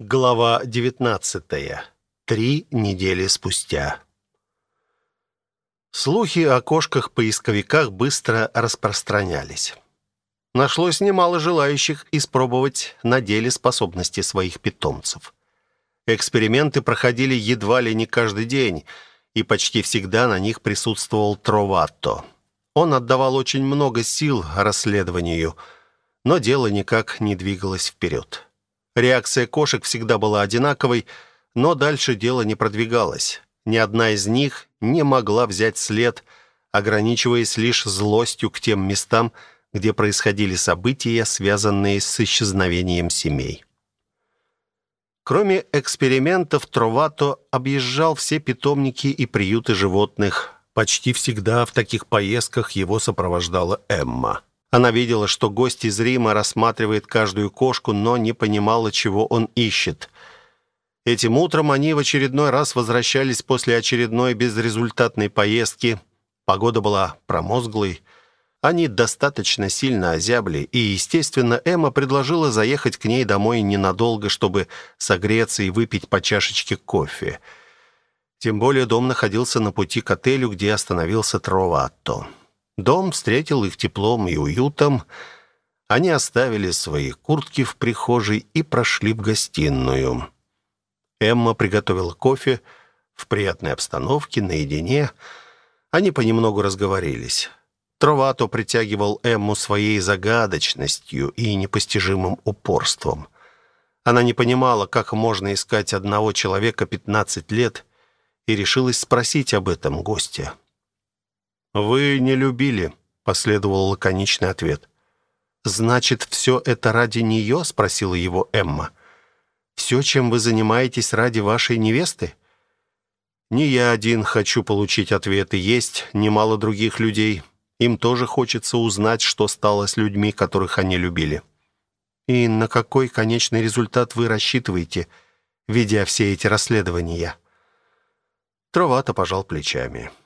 Глава 19. Три недели спустя. Слухи о кошках-поисковиках быстро распространялись. Нашлось немало желающих испробовать на деле способности своих питомцев. Эксперименты проходили едва ли не каждый день, и почти всегда на них присутствовал Троватто. Он отдавал очень много сил расследованию, но дело никак не двигалось вперед. Реакция кошек всегда была одинаковой, но дальше дело не продвигалось. Ни одна из них не могла взять след, ограничиваясь лишь злостью к тем местам, где происходили события, связанные с исчезновением семей. Кроме экспериментов, Тровато объезжал все питомники и приюты животных. Почти всегда в таких поездках его сопровождала Эмма. Она видела, что гость из Рима рассматривает каждую кошку, но не понимала, чего он ищет. Этим утром они в очередной раз возвращались после очередной безрезультатной поездки. Погода была промозглой. Они достаточно сильно озябли, и, естественно, Эмма предложила заехать к ней домой ненадолго, чтобы согреться и выпить по чашечке кофе. Тем более дом находился на пути к отелю, где остановился Троватто. Дом встретил их теплом и уютом. Они оставили свои куртки в прихожей и прошли в гостиную. Эмма приготовила кофе в приятной обстановке, наедине. Они понемногу разговорились. Тровато притягивал Эмму своей загадочностью и непостижимым упорством. Она не понимала, как можно искать одного человека 15 лет, и решилась спросить об этом гостя. «Вы не любили», — последовал лаконичный ответ. «Значит, все это ради нее?» — спросила его Эмма. «Все, чем вы занимаетесь ради вашей невесты?» «Не я один хочу получить ответы. Есть немало других людей. Им тоже хочется узнать, что стало с людьми, которых они любили». «И на какой конечный результат вы рассчитываете, ведя все эти расследования?» Тровато пожал плечами. Я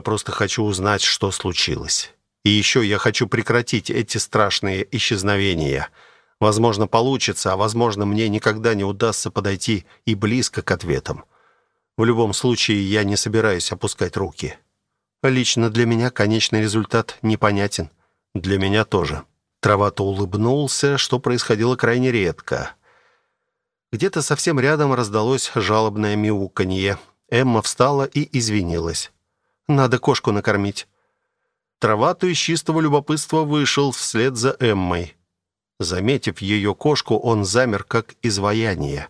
просто хочу узнать, что случилось. И еще я хочу прекратить эти страшные исчезновения. Возможно, получится, а возможно, мне никогда не удастся подойти и близко к ответам. В любом случае, я не собираюсь опускать руки. Лично для меня конечный результат непонятен. Для меня тоже. Травато улыбнулся, что происходило крайне редко. Где-то совсем рядом раздалось жалобное мяуканье. Эмма встала и извинилась. Надо кошку накормить». Травату из чистого любопытства вышел вслед за Эммой. Заметив ее кошку, он замер, как изваяние.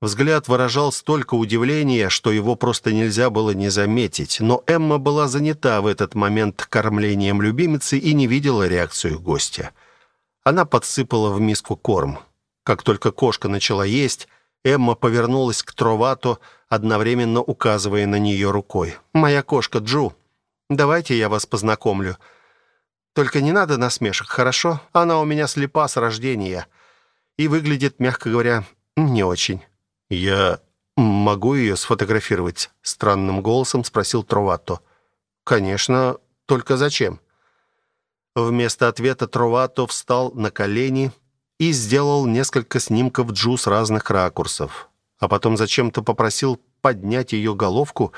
Взгляд выражал столько удивления, что его просто нельзя было не заметить. Но Эмма была занята в этот момент кормлением любимицы и не видела реакцию гостя. Она подсыпала в миску корм. Как только кошка начала есть, Эмма повернулась к Тровато, одновременно указывая на нее рукой. «Моя кошка Джу. Давайте я вас познакомлю. Только не надо насмешек, хорошо? Она у меня слепа с рождения и выглядит, мягко говоря, не очень». «Я могу ее сфотографировать?» Странным голосом спросил Тровато. «Конечно. Только зачем?» Вместо ответа Тровато встал на колени и сделал несколько снимков Джу с разных ракурсов, а потом зачем-то попросил поднять ее головку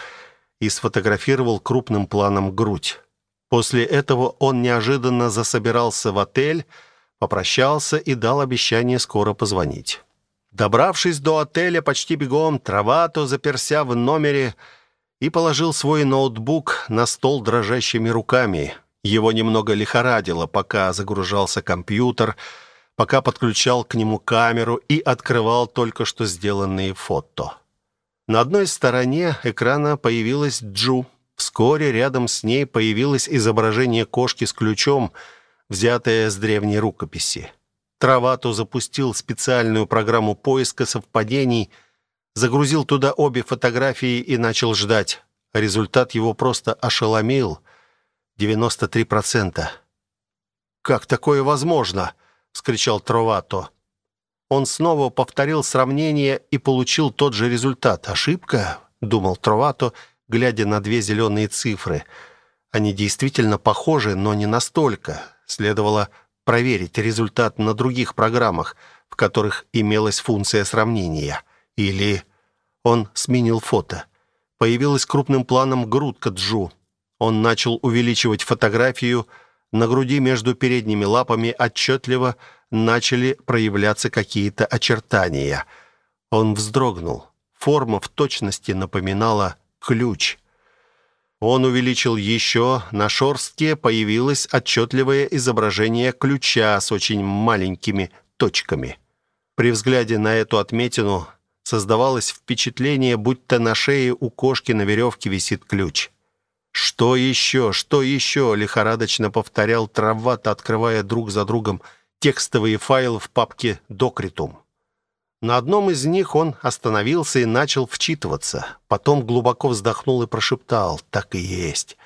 и сфотографировал крупным планом грудь. После этого он неожиданно засобирался в отель, попрощался и дал обещание скоро позвонить. Добравшись до отеля почти бегом, Травато заперся в номере и положил свой ноутбук на стол дрожащими руками. Его немного лихорадило, пока загружался компьютер — пока подключал к нему камеру и открывал только что сделанные фото. На одной стороне экрана появилась Джу. Вскоре рядом с ней появилось изображение кошки с ключом, взятое с древней рукописи. Травато запустил специальную программу поиска совпадений, загрузил туда обе фотографии и начал ждать. Результат его просто ошеломил. 93%. «Как такое возможно?» Вскричал Тровато. Он снова повторил сравнение и получил тот же результат. Ошибка, думал Тровато, глядя на две зеленые цифры. Они действительно похожи, но не настолько. Следовало проверить результат на других программах. В которых имелась функция сравнения. Или он сменил фото. Появилась крупным планом грудка Джу. Он начал увеличивать фотографию. На груди между передними лапами отчетливо начали проявляться какие-то очертания. Он вздрогнул. Форма в точности напоминала ключ. Он увеличил еще, на шорстке появилось отчетливое изображение ключа с очень маленькими точками. При взгляде на эту отметину создавалось впечатление, будто на шее у кошки на веревке висит ключ. «Что еще? Что еще?» — лихорадочно повторял Трават, открывая друг за другом текстовые файлы в папке «Докритум». На одном из них он остановился и начал вчитываться. Потом глубоко вздохнул и прошептал «Так и есть.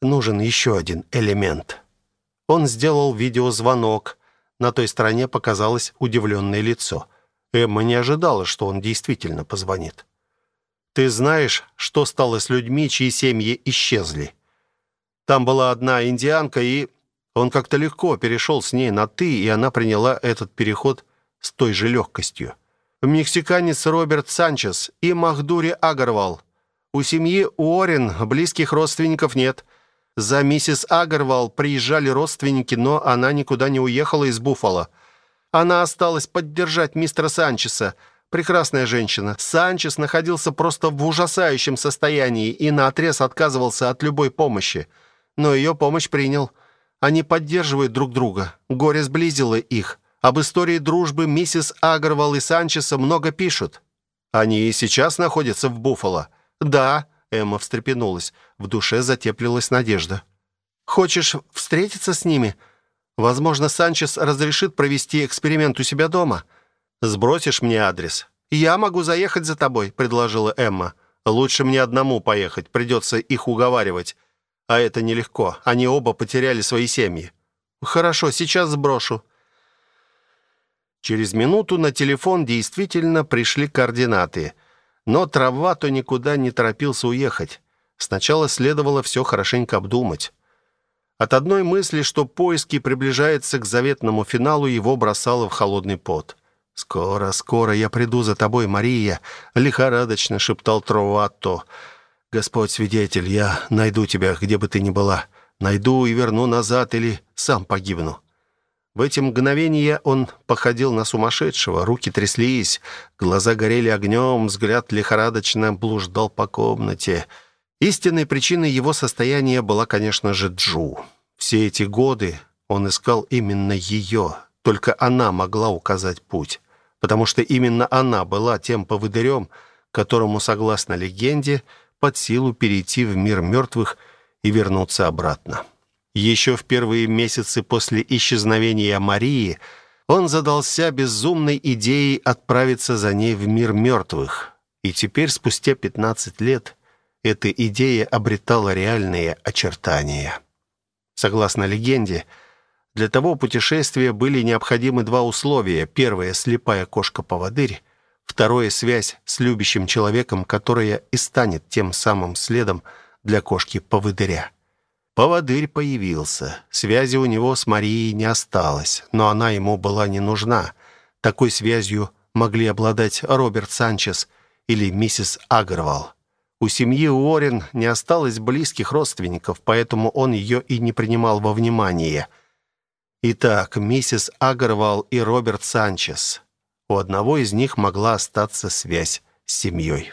Нужен еще один элемент». Он сделал видеозвонок. На той стороне показалось удивленное лицо. Эмма не ожидала, что он действительно позвонит. «Ты знаешь, что стало с людьми, чьи семьи исчезли?» Там была одна индианка, и он как-то легко перешел с ней на «ты», и она приняла этот переход с той же легкостью. Мексиканец Роберт Санчес и Махдури Агарвал. У семьи Уоррен близких родственников нет. За миссис Агарвал приезжали родственники, но она никуда не уехала из Буффало. Она осталась поддержать мистера Санчеса. Прекрасная женщина. Санчес находился просто в ужасающем состоянии и наотрез отказывался от любой помощи. Но ее помощь принял. Они поддерживают друг друга. Горе сблизило их. Об истории дружбы миссис Агервал и Санчеса много пишут. Они и сейчас находятся в Буффало. Да, Эмма встрепенулась. В душе затеплилась надежда. Хочешь встретиться с ними? Возможно, Санчес разрешит провести эксперимент у себя дома. Сбросишь мне адрес? Я могу заехать за тобой, предложила Эмма. Лучше мне одному поехать, придется их уговаривать. А это нелегко. Они оба потеряли свои семьи. Хорошо, сейчас сброшу. Через минуту на телефон действительно пришли координаты. Но Травато никуда не торопился уехать. Сначала следовало все хорошенько обдумать. От одной мысли, что поиски приближаются к заветному финалу, его бросало в холодный пот. «Скоро, скоро я приду за тобой, Мария», — лихорадочно шептал Травато. «Господь свидетель, я найду тебя, где бы ты ни была. Найду и верну назад или сам погибну». В эти мгновения он походил на сумасшедшего, руки тряслись, глаза горели огнем, взгляд лихорадочно блуждал по комнате. Истинной причиной его состояния была, конечно же, Джу. Все эти годы он искал именно ее, только она могла указать путь, потому что именно она была тем поводырем, которому, согласно легенде, под силу перейти в мир мертвых и вернуться обратно. Еще в первые месяцы после исчезновения Марии он задался безумной идеей отправиться за ней в мир мертвых. И теперь, спустя 15 лет, эта идея обретала реальные очертания. Согласно легенде, для того путешествия были необходимы два условия. Первое — слепая кошка-поводырь. Второе — связь с любящим человеком, которая и станет тем самым следом для кошки-поводыря. Поводырь появился. Связи у него с Марией не осталось, но она ему была не нужна. Такой связью могли обладать Роберт Санчес или миссис Агервал. У семьи Уоррен не осталось близких родственников, поэтому он ее и не принимал во внимание. Итак, миссис Агервал и Роберт Санчес. У одного из них могла остаться связь с семьей.